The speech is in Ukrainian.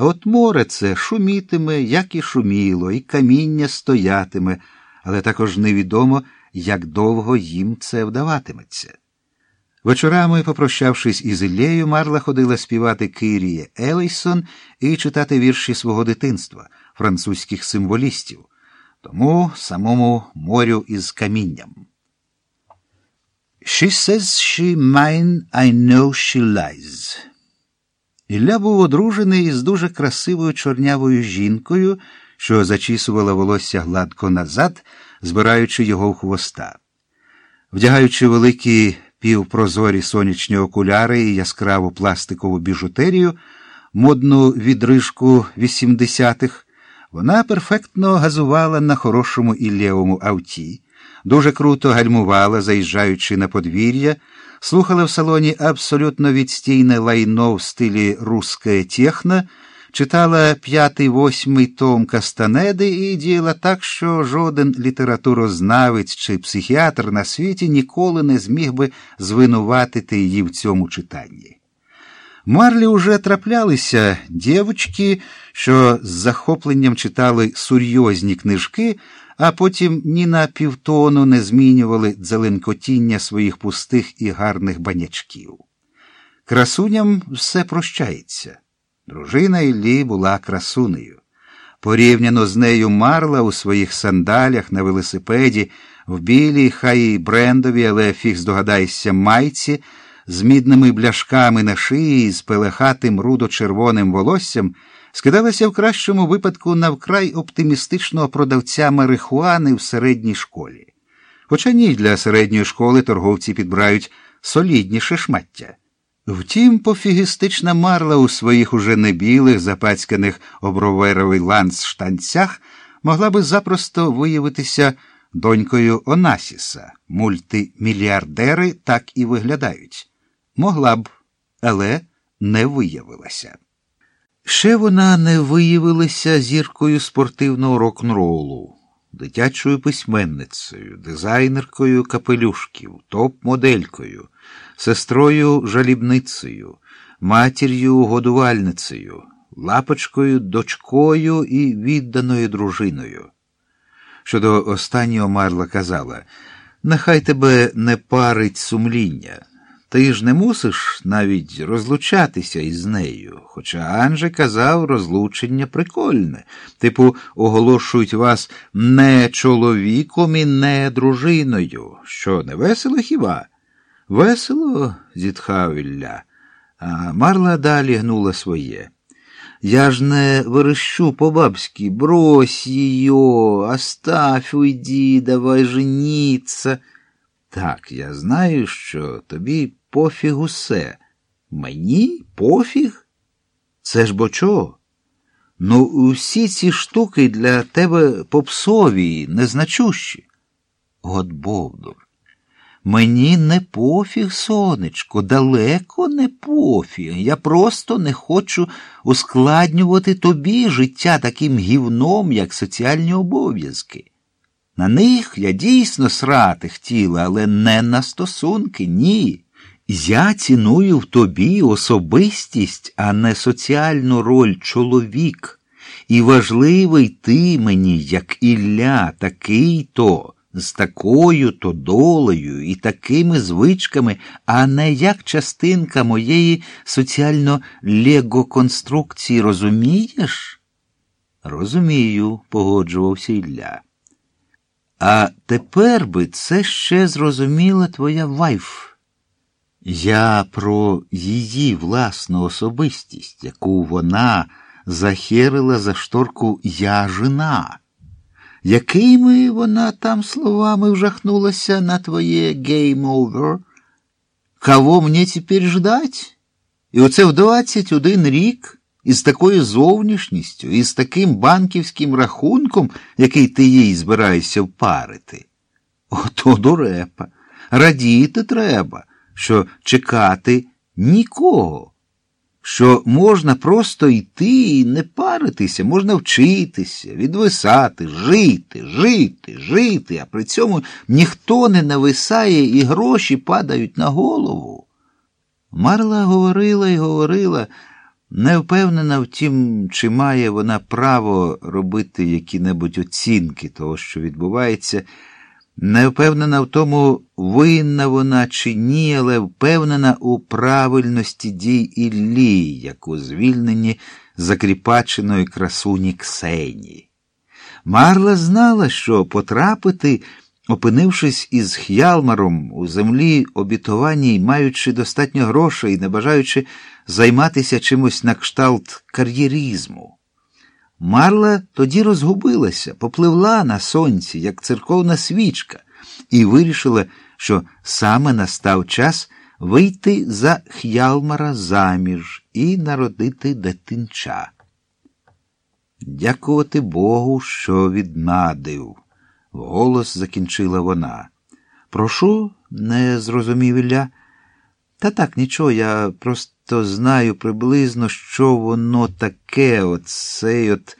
А от море це шумітиме, як і шуміло, і каміння стоятиме, але також невідомо, як довго їм це вдаватиметься. Вечорами, попрощавшись із Іллею, Марла ходила співати Киріє Елейсон і читати вірші свого дитинства, французьких символістів, тому самому морю із камінням. She says she mine, I know she lies. Ілля був одружений із дуже красивою чорнявою жінкою, що зачісувала волосся гладко назад, збираючи його в хвоста. Вдягаючи великі півпрозорі сонячні окуляри і яскраву пластикову біжутерію, модну відрижку 80-х, вона перфектно газувала на хорошому іллєвому авті, дуже круто гальмувала, заїжджаючи на подвір'я, слухала в салоні абсолютно відстійне лайно в стилі русське техно, читала п'ятий восьмий том Кастанеди і діяла так, що жоден літературознавець чи психіатр на світі ніколи не зміг би звинуватити її в цьому читанні. Марлі уже траплялися дівчатки, що з захопленням читали серйозні книжки, а потім ні на півтону не змінювали дзеленкотіння своїх пустих і гарних банячків. Красуням все прощається. Дружина Іллі була красунею. Порівняно з нею марла у своїх сандалях на велосипеді, в білій, хай і брендові, але фіг здогадайся, майці, з мідними бляшками на шиї, з пелехатим рудо-червоним волоссям, скидалася в кращому випадку на вкрай оптимістичного продавця марихуани в середній школі. Хоча ні для середньої школи торговці підбирають солідніше шмаття. Втім, пофігістична марла у своїх уже небілих, запацьканих оброверовий ланц штанцях могла би запросто виявитися донькою Онасіса. Мультимільярдери так і виглядають. Могла б, але не виявилася. Ще вона не виявилася зіркою спортивного рок-н-ролу, дитячою письменницею, дизайнеркою капелюшків, топ-моделькою, сестрою жалібницею, матір'ю годувальницею, лапочкою, дочкою і відданою дружиною. Щодо останнього Марла казала нехай тебе не парить сумління. Ти ж не мусиш навіть розлучатися із нею. Хоча Анже казав, розлучення прикольне. Типу, оголошують вас не чоловіком і не дружиною. Що, не весело хіба? Весело, зітхав Ілля, а Марла далі гнула своє. Я ж не верещу по-бабськи, брось її, оставь, уйди, давай женіться. Так, я знаю, що тобі пофіг усе. Мені пофіг? Це ж бо чого? Ну, усі ці штуки для тебе попсові, незначущі. От Бовдур. Мені не пофіг, сонечко, далеко не пофіг. Я просто не хочу ускладнювати тобі життя таким гівном, як соціальні обов'язки. На них я дійсно срати хотіла, але не на стосунки, ні. Я ціную в тобі особистість, а не соціальну роль чоловік. І важливий ти мені, як Ілля, такий то, з такою то долею і такими звичками, а не як частинка моєї соціально лего-конструкції, розумієш? Розумію, погоджувався Ілля. А тепер би це ще зрозуміла твоя вайф. Я про її власну особистість, яку вона захерила за шторку я жена. Якими вона там словами вжахнулася на твоє game over? Кого мені тепер ждать? І оце в 21 рік із такою зовнішністю, і з таким банківським рахунком, який ти їй збираєшся впарити. Ото дурепа. Радіти треба що чекати нікого, що можна просто йти і не паритися, можна вчитися, відвисати, жити, жити, жити, а при цьому ніхто не нависає і гроші падають на голову. Марла говорила і говорила, Не впевнена в тім, чи має вона право робити які-небудь оцінки того, що відбувається. Не впевнена в тому, винна вона чи ні, але впевнена у правильності дій Іллі, як у звільненні закріпаченої красуні Ксенії. Марла знала, що потрапити, опинившись із Х'ялмаром у землі обітованій, маючи достатньо грошей, не бажаючи займатися чимось на кшталт кар'єрізму. Марла тоді розгубилася, попливла на сонці, як церковна свічка, і вирішила, що саме настав час вийти за Х'ялмара заміж і народити дитинча. Дякувати Богу, що віднадив, вголос закінчила вона. Прошу, не зрозумів Ілля. Та так, нічого, я просто знаю приблизно, що воно таке, оцей от